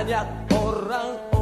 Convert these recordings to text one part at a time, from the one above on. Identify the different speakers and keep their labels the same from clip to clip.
Speaker 1: banyak orang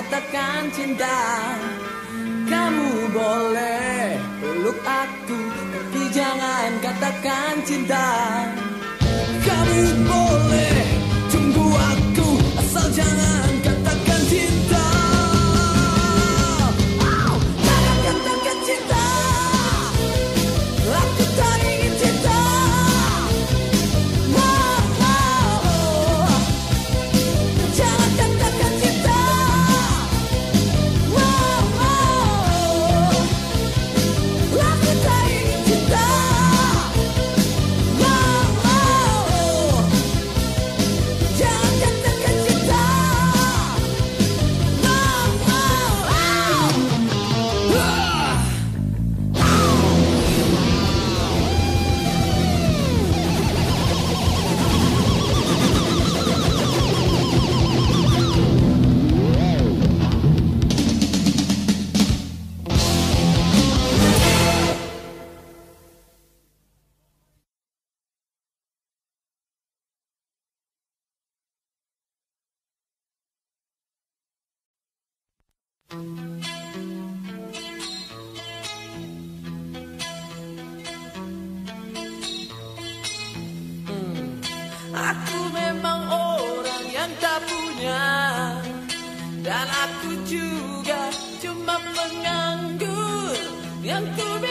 Speaker 1: Katakan cinta Kamu boleh peluk aku Tapi jangan katakan cinta. Kamu boleh Hmm. Aku memang orang yang tak punya Dan aku juga cuma menganggur Yang ku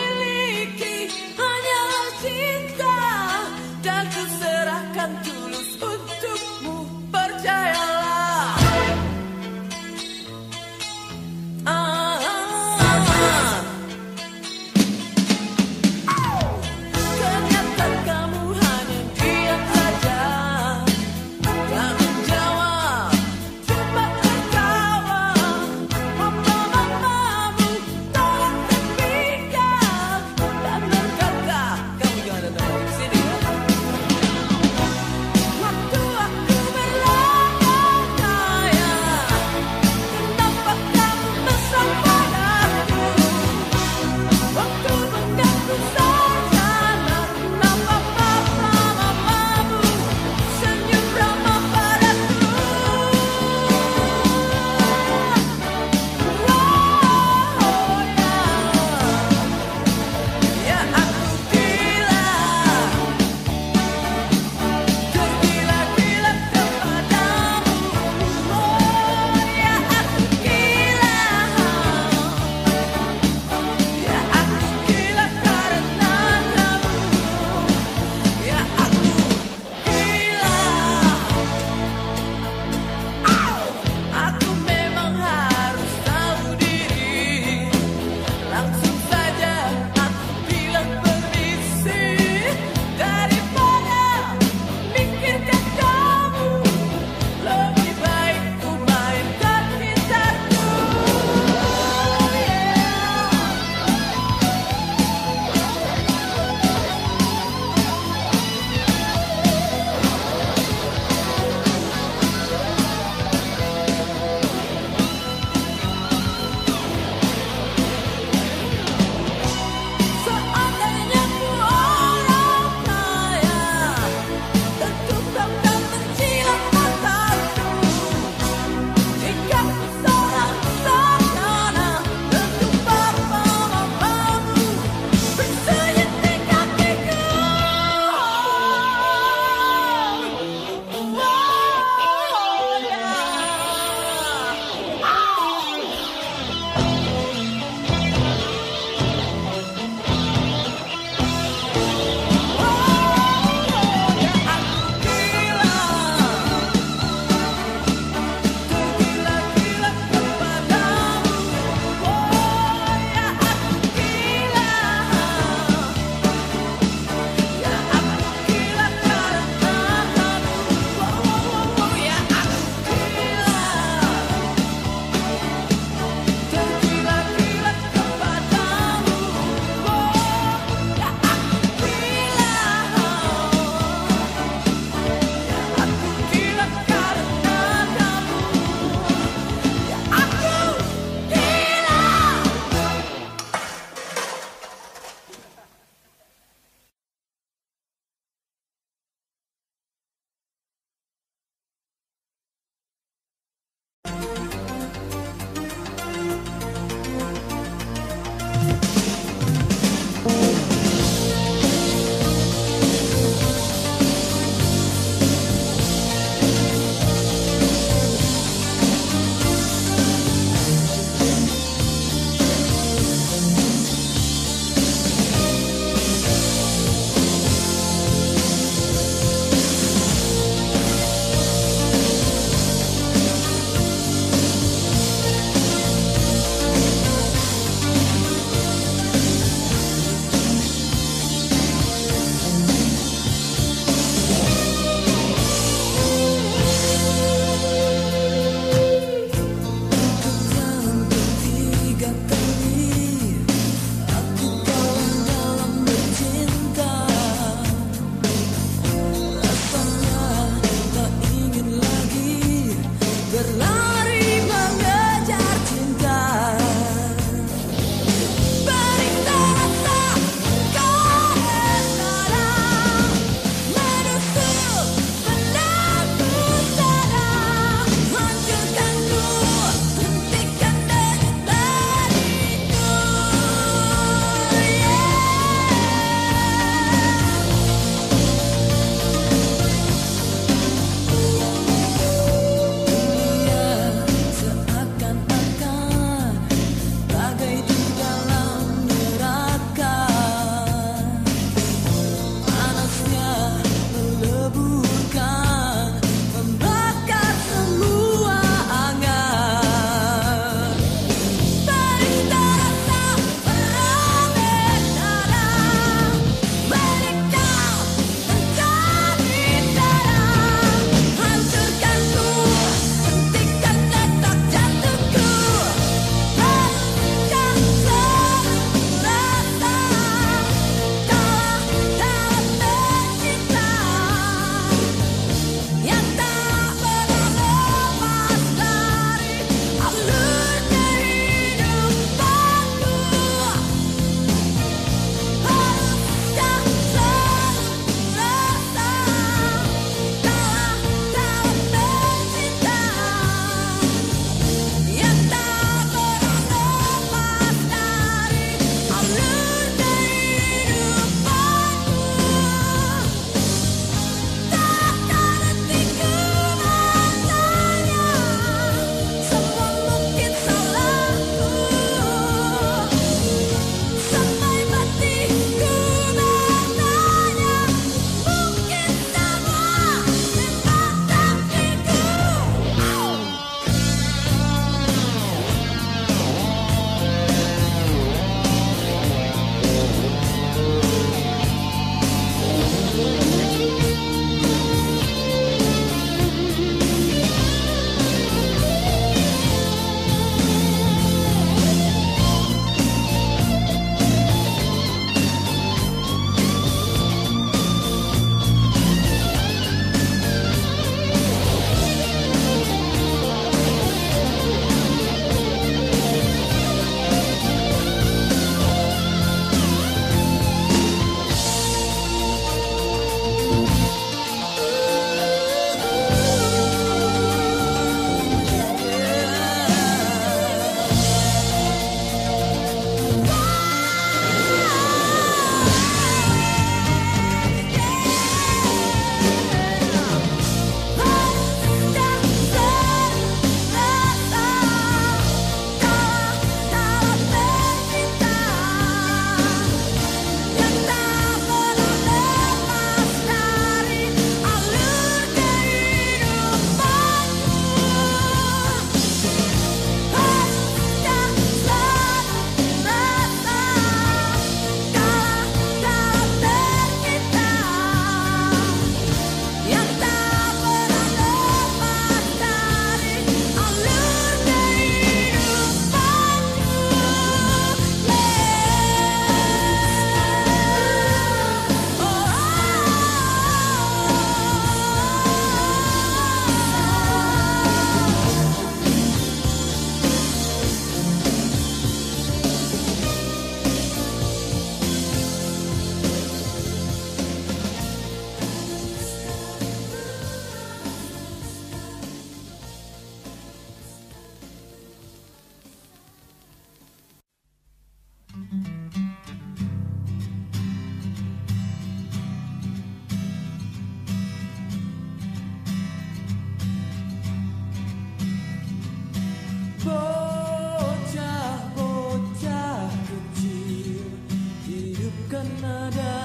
Speaker 1: kan ada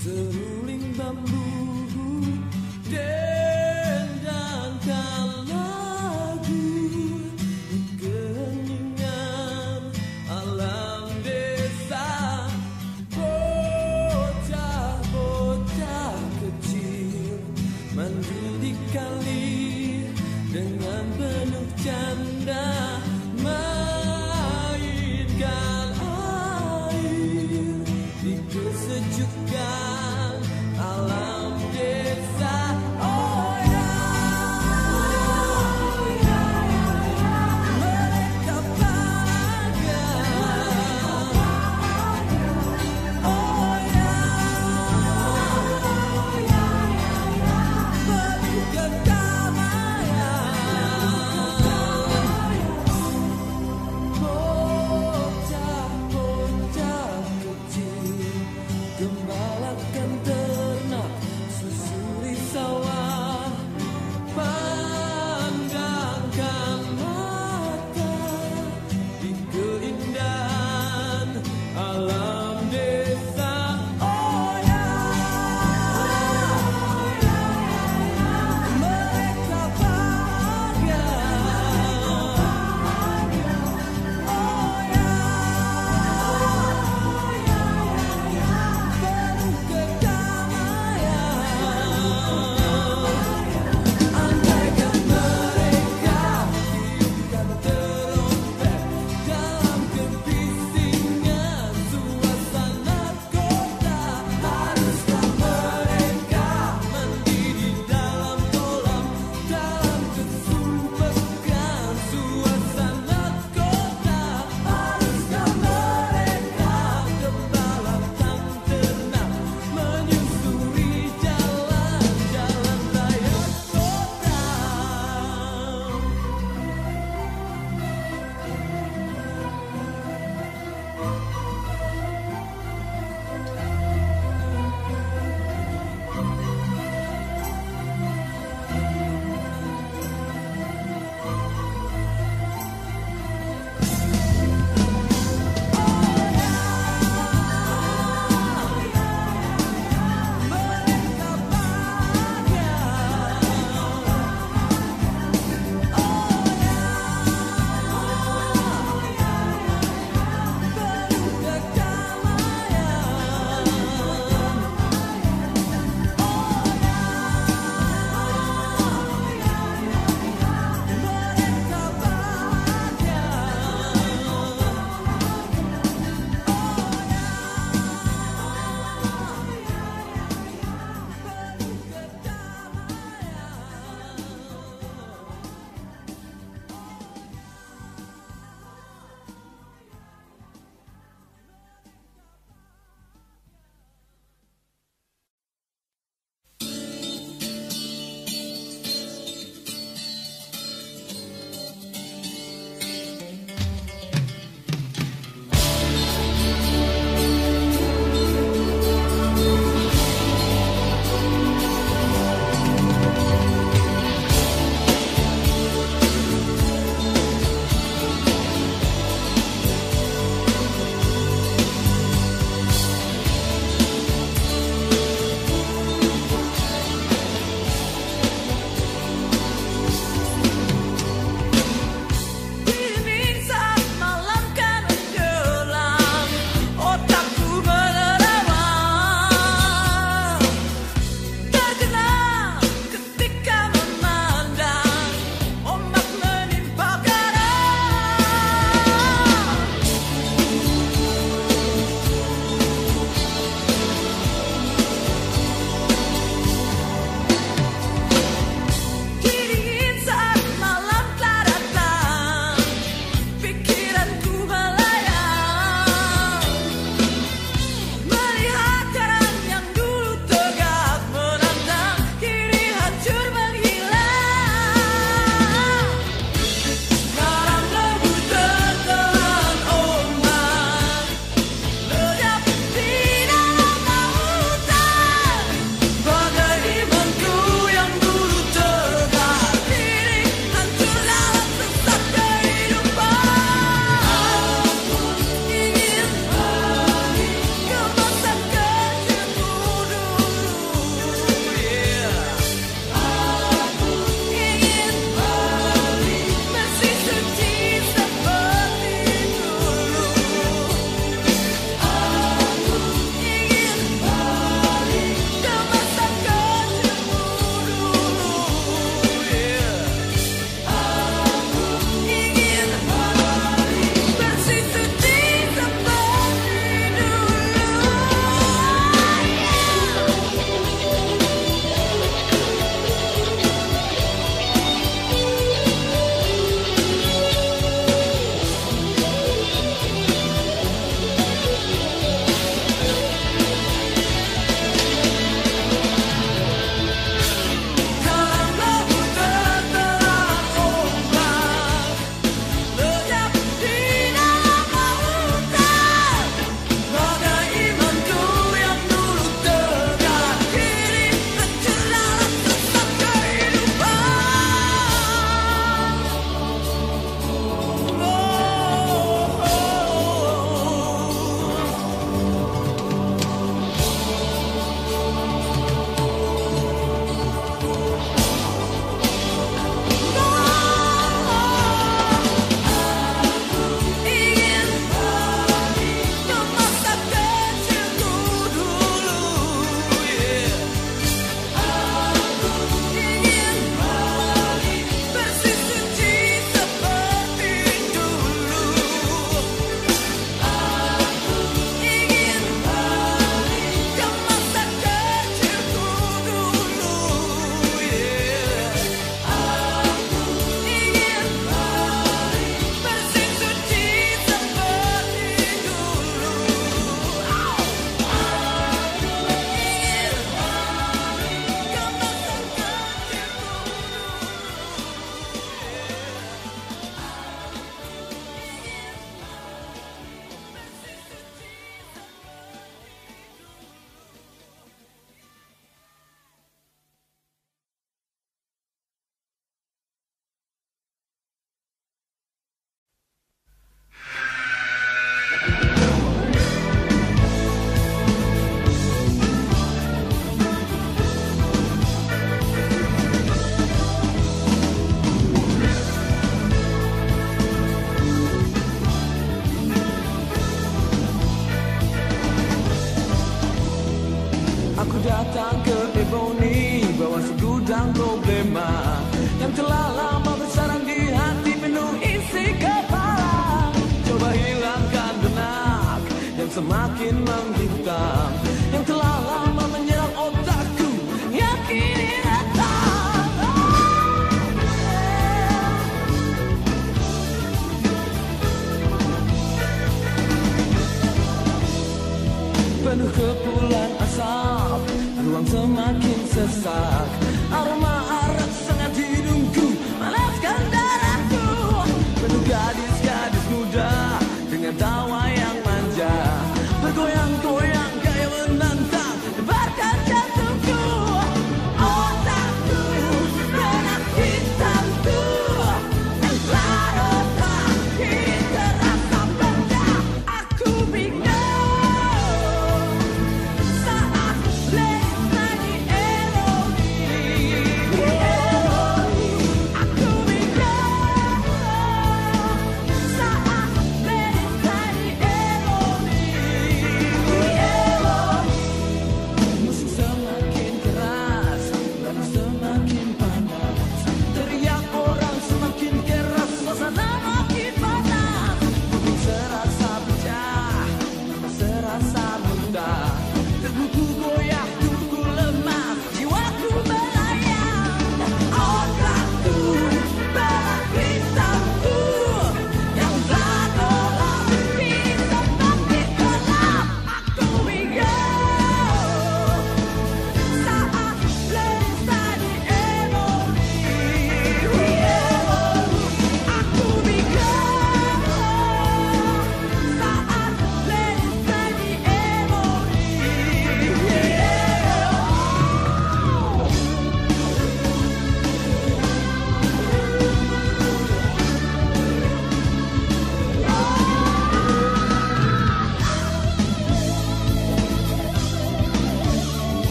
Speaker 1: seruling bambu. Yeah.